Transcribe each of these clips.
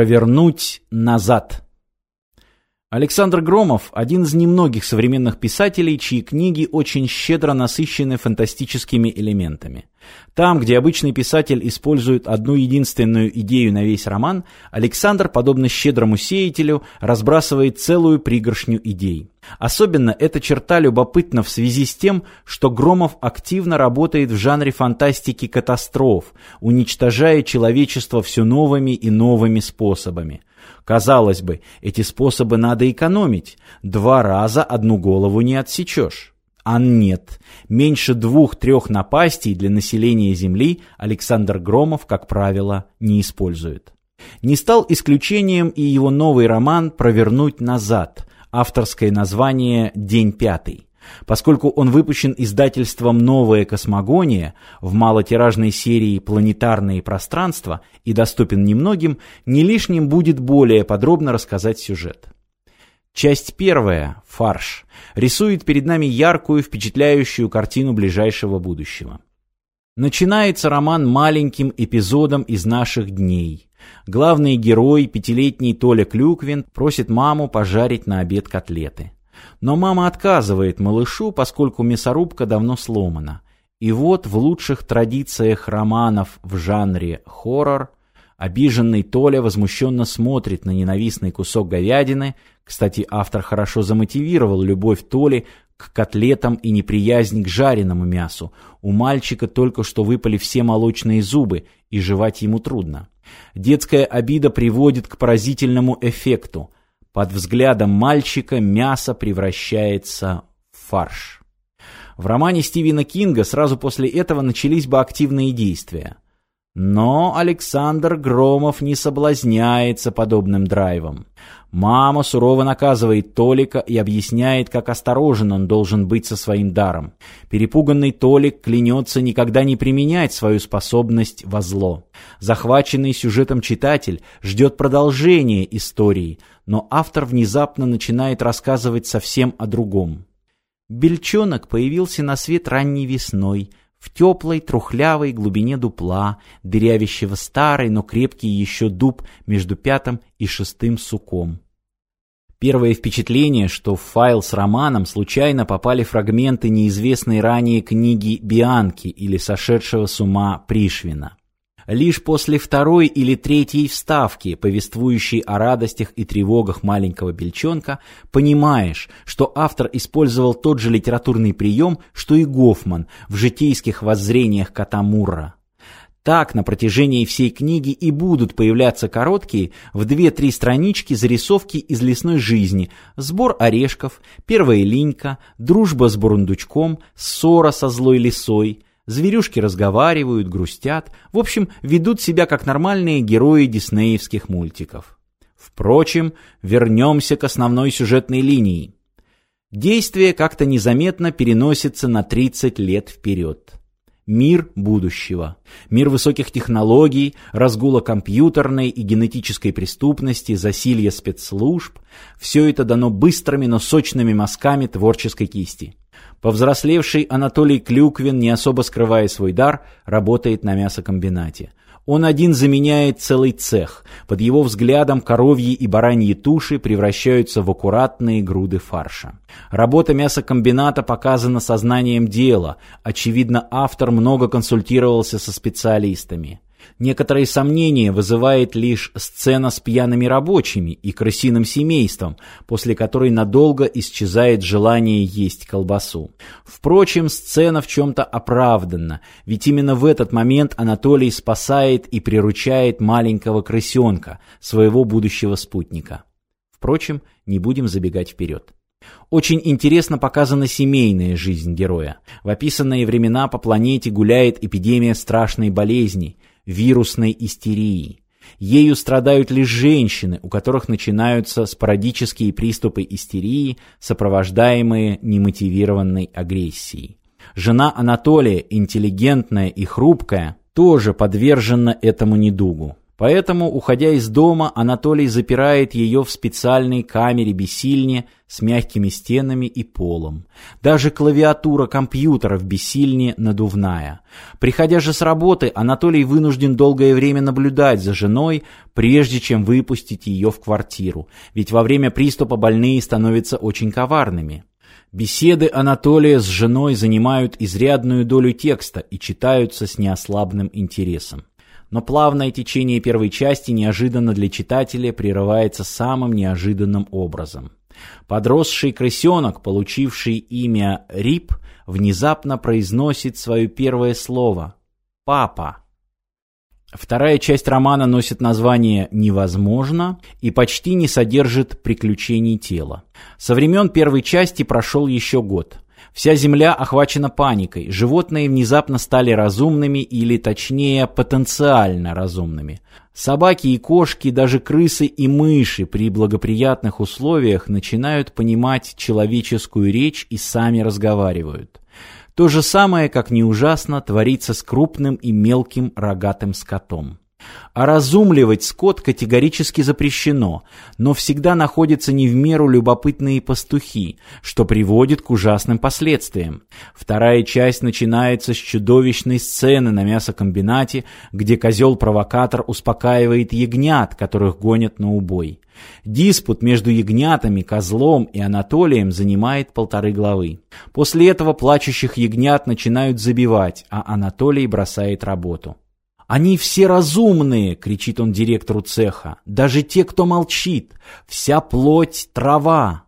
Провернуть назад. Александр Громов – один из немногих современных писателей, чьи книги очень щедро насыщены фантастическими элементами. Там, где обычный писатель использует одну единственную идею на весь роман, Александр, подобно щедрому сеятелю, разбрасывает целую пригоршню идей. Особенно эта черта любопытна в связи с тем, что Громов активно работает в жанре фантастики катастроф, уничтожая человечество все новыми и новыми способами. Казалось бы, эти способы надо экономить. Два раза одну голову не отсечешь. А нет. Меньше двух-трех напастей для населения Земли Александр Громов, как правило, не использует. Не стал исключением и его новый роман «Провернуть назад», авторское название «День пятый». Поскольку он выпущен издательством «Новая космогония» в малотиражной серии «Планетарные пространства» и доступен немногим, не лишним будет более подробно рассказать сюжет. Часть первая, «Фарш», рисует перед нами яркую, впечатляющую картину ближайшего будущего. Начинается роман маленьким эпизодом из наших дней. Главный герой, пятилетний Толя Клюквин, просит маму пожарить на обед котлеты. Но мама отказывает малышу, поскольку мясорубка давно сломана. И вот в лучших традициях романов в жанре хоррор обиженный Толя возмущенно смотрит на ненавистный кусок говядины. Кстати, автор хорошо замотивировал любовь Толи к котлетам и неприязнь к жареному мясу. У мальчика только что выпали все молочные зубы, и жевать ему трудно. Детская обида приводит к поразительному эффекту. Под взглядом мальчика мясо превращается в фарш. В романе Стивена Кинга сразу после этого начались бы активные действия. Но Александр Громов не соблазняется подобным драйвом. Мама сурово наказывает Толика и объясняет, как осторожен он должен быть со своим даром. Перепуганный Толик клянется никогда не применять свою способность во зло. Захваченный сюжетом читатель ждет продолжения истории, но автор внезапно начинает рассказывать совсем о другом. Бельчонок появился на свет ранней весной, в теплой, трухлявой глубине дупла, дырявящего старый, но крепкий еще дуб между пятым и шестым суком. Первое впечатление, что в файл с романом случайно попали фрагменты неизвестной ранее книги Бианки или сошедшего с ума Пришвина. Лишь после второй или третьей вставки, повествующей о радостях и тревогах маленького бельчонка, понимаешь, что автор использовал тот же литературный прием, что и Гофман в житейских воззрениях кота Мурра. Так на протяжении всей книги и будут появляться короткие в две-три странички зарисовки из лесной жизни, сбор орешков, первая линька, дружба с бурундучком, ссора со злой лисой – Зверюшки разговаривают, грустят, в общем, ведут себя как нормальные герои диснеевских мультиков. Впрочем, вернемся к основной сюжетной линии. Действие как-то незаметно переносится на 30 лет вперед. Мир будущего. Мир высоких технологий, разгула компьютерной и генетической преступности, засилья спецслужб. Все это дано быстрыми, но сочными мазками творческой кисти. Повзрослевший Анатолий Клюквин, не особо скрывая свой дар, работает на мясокомбинате. Он один заменяет целый цех. Под его взглядом коровьи и бараньи туши превращаются в аккуратные груды фарша. Работа мясокомбината показана сознанием дела. Очевидно, автор много консультировался со специалистами. Некоторые сомнения вызывает лишь сцена с пьяными рабочими и крысиным семейством, после которой надолго исчезает желание есть колбасу. Впрочем, сцена в чем-то оправданна, ведь именно в этот момент Анатолий спасает и приручает маленького крысенка, своего будущего спутника. Впрочем, не будем забегать вперед. Очень интересно показана семейная жизнь героя. В описанные времена по планете гуляет эпидемия страшной болезни – вирусной истерии. Ею страдают лишь женщины, у которых начинаются спорадические приступы истерии, сопровождаемые немотивированной агрессией. Жена Анатолия, интеллигентная и хрупкая, тоже подвержена этому недугу. Поэтому, уходя из дома, Анатолий запирает ее в специальной камере-бесильне с мягкими стенами и полом. Даже клавиатура компьютера в бесильне надувная. Приходя же с работы, Анатолий вынужден долгое время наблюдать за женой, прежде чем выпустить ее в квартиру, ведь во время приступа больные становятся очень коварными. Беседы Анатолия с женой занимают изрядную долю текста и читаются с неослабным интересом. Но плавное течение первой части неожиданно для читателя прерывается самым неожиданным образом. Подросший крысенок, получивший имя Рип, внезапно произносит свое первое слово «папа». Вторая часть романа носит название «Невозможно» и почти не содержит приключений тела. Со времен первой части прошел еще год. Вся Земля охвачена паникой, животные внезапно стали разумными или, точнее, потенциально разумными. Собаки и кошки, даже крысы и мыши при благоприятных условиях начинают понимать человеческую речь и сами разговаривают. То же самое, как не ужасно, творится с крупным и мелким рогатым скотом. А разумливать скот категорически запрещено, но всегда находятся не в меру любопытные пастухи, что приводит к ужасным последствиям. Вторая часть начинается с чудовищной сцены на мясокомбинате, где козел-провокатор успокаивает ягнят, которых гонят на убой. Диспут между ягнятами, козлом и Анатолием занимает полторы главы. После этого плачущих ягнят начинают забивать, а Анатолий бросает работу. «Они все разумные!» — кричит он директору цеха. «Даже те, кто молчит! Вся плоть — трава!»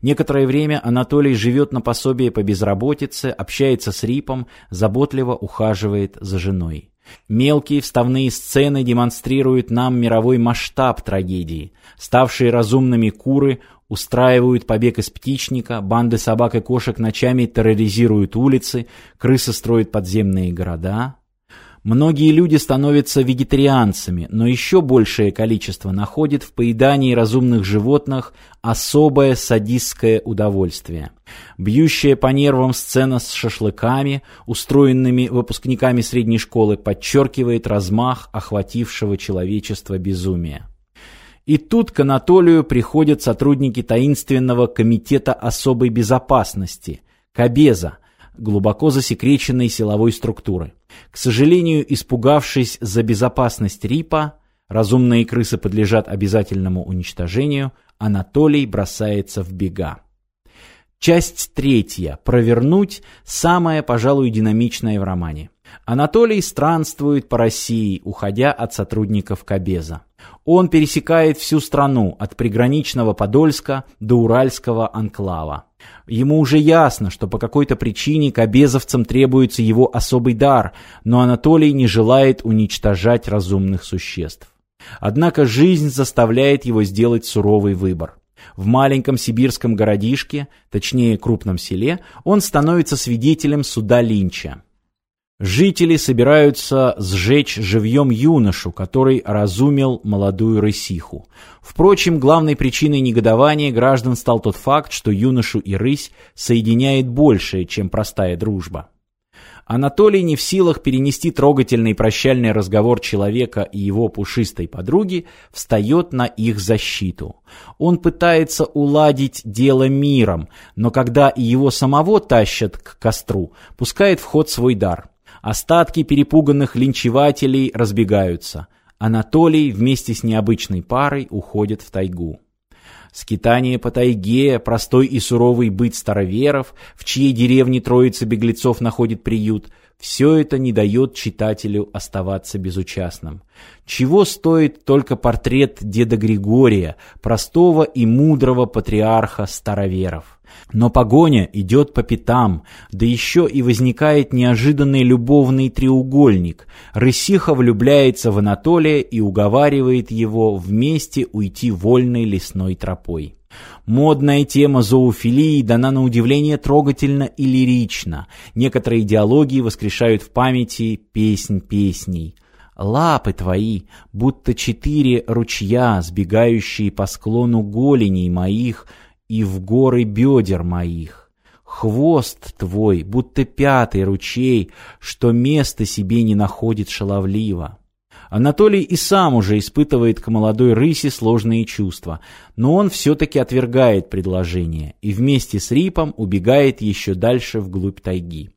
Некоторое время Анатолий живет на пособие по безработице, общается с Рипом, заботливо ухаживает за женой. Мелкие вставные сцены демонстрируют нам мировой масштаб трагедии. Ставшие разумными куры устраивают побег из птичника, банды собак и кошек ночами терроризируют улицы, крысы строят подземные города. Многие люди становятся вегетарианцами, но еще большее количество находит в поедании разумных животных особое садистское удовольствие. Бьющая по нервам сцена с шашлыками, устроенными выпускниками средней школы, подчеркивает размах охватившего человечество безумия. И тут к Анатолию приходят сотрудники таинственного комитета особой безопасности, Кабеза, глубоко засекреченной силовой структуры. К сожалению, испугавшись за безопасность Рипа, разумные крысы подлежат обязательному уничтожению, Анатолий бросается в бега. Часть третья. Провернуть – самая, пожалуй, динамичная в романе. Анатолий странствует по России, уходя от сотрудников Кабеза. Он пересекает всю страну, от приграничного Подольска до Уральского анклава. Ему уже ясно, что по какой-то причине кабезовцам требуется его особый дар, но Анатолий не желает уничтожать разумных существ. Однако жизнь заставляет его сделать суровый выбор. В маленьком сибирском городишке, точнее крупном селе, он становится свидетелем суда Линча. Жители собираются сжечь живьем юношу, который разумел молодую рысиху. Впрочем, главной причиной негодования граждан стал тот факт, что юношу и рысь соединяет большее, чем простая дружба. Анатолий не в силах перенести трогательный прощальный разговор человека и его пушистой подруги, встает на их защиту. Он пытается уладить дело миром, но когда и его самого тащат к костру, пускает в ход свой дар – Остатки перепуганных линчевателей разбегаются. Анатолий вместе с необычной парой уходит в тайгу. Скитание по тайге, простой и суровый быт староверов, в чьей деревне троица беглецов находит приют – все это не дает читателю оставаться безучастным. Чего стоит только портрет деда Григория, простого и мудрого патриарха староверов. Но погоня идет по пятам, да еще и возникает неожиданный любовный треугольник. Рысиха влюбляется в Анатолия и уговаривает его вместе уйти вольной лесной тропой. Модная тема зоофилии дана на удивление трогательно и лирично. Некоторые идеологии воскрешают в памяти песнь песней. Лапы твои, будто четыре ручья, сбегающие по склону голеней моих и в горы бедер моих. Хвост твой, будто пятый ручей, что место себе не находит шаловливо. Анатолий и сам уже испытывает к молодой рысе сложные чувства, но он все-таки отвергает предложение и вместе с Рипом убегает еще дальше вглубь тайги.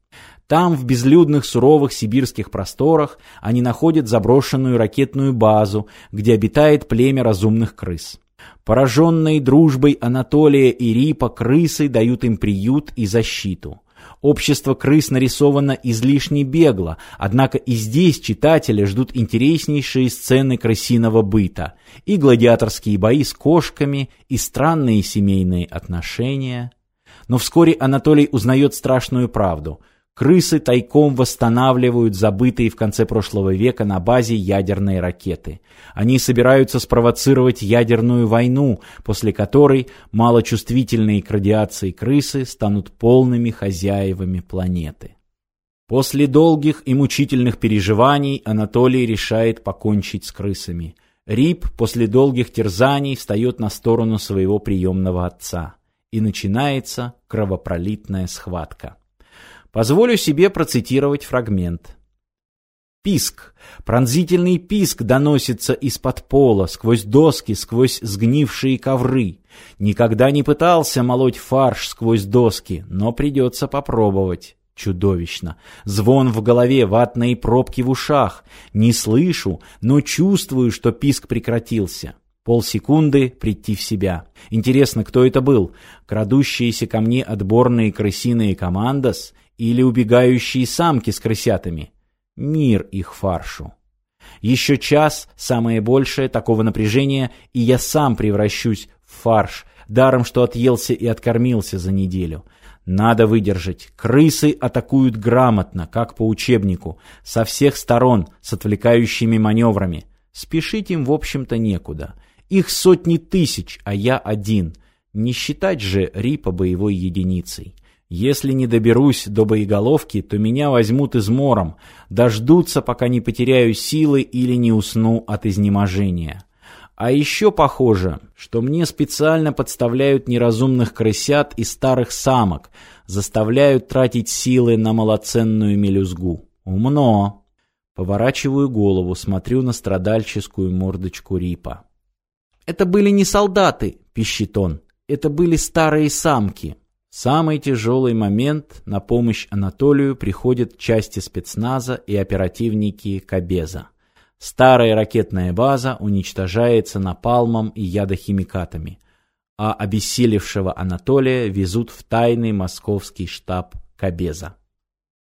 Там, в безлюдных суровых сибирских просторах, они находят заброшенную ракетную базу, где обитает племя разумных крыс. Пораженные дружбой Анатолия и Рипа крысы дают им приют и защиту. Общество крыс нарисовано излишне бегло, однако и здесь читатели ждут интереснейшие сцены крысиного быта, и гладиаторские бои с кошками, и странные семейные отношения. Но вскоре Анатолий узнает страшную правду – Крысы тайком восстанавливают забытые в конце прошлого века на базе ядерные ракеты. Они собираются спровоцировать ядерную войну, после которой малочувствительные к радиации крысы станут полными хозяевами планеты. После долгих и мучительных переживаний Анатолий решает покончить с крысами. Рип после долгих терзаний встает на сторону своего приемного отца. И начинается кровопролитная схватка. Позволю себе процитировать фрагмент. Писк, пронзительный писк доносится из-под пола, сквозь доски, сквозь сгнившие ковры. Никогда не пытался молоть фарш сквозь доски, но придется попробовать. Чудовищно. Звон в голове, ватные пробки в ушах. Не слышу, но чувствую, что писк прекратился. Полсекунды прийти в себя. Интересно, кто это был? Крадущиеся ко мне отборные крысиные командос или убегающие самки с крысятами. Мир их фаршу. Еще час, самое большее, такого напряжения, и я сам превращусь в фарш, даром что отъелся и откормился за неделю. Надо выдержать. Крысы атакуют грамотно, как по учебнику, со всех сторон, с отвлекающими маневрами. Спешить им, в общем-то, некуда. Их сотни тысяч, а я один. Не считать же Рипа боевой единицей. Если не доберусь до боеголовки, то меня возьмут измором, дождутся, пока не потеряю силы или не усну от изнеможения. А еще похоже, что мне специально подставляют неразумных крысят и старых самок, заставляют тратить силы на малоценную мелюзгу. Умно. Поворачиваю голову, смотрю на страдальческую мордочку Рипа. «Это были не солдаты», — пищит он. «Это были старые самки». Самый тяжелый момент на помощь Анатолию приходят части спецназа и оперативники Кабеза. Старая ракетная база уничтожается напалмом и ядохимикатами, а обессилевшего Анатолия везут в тайный московский штаб Кабеза.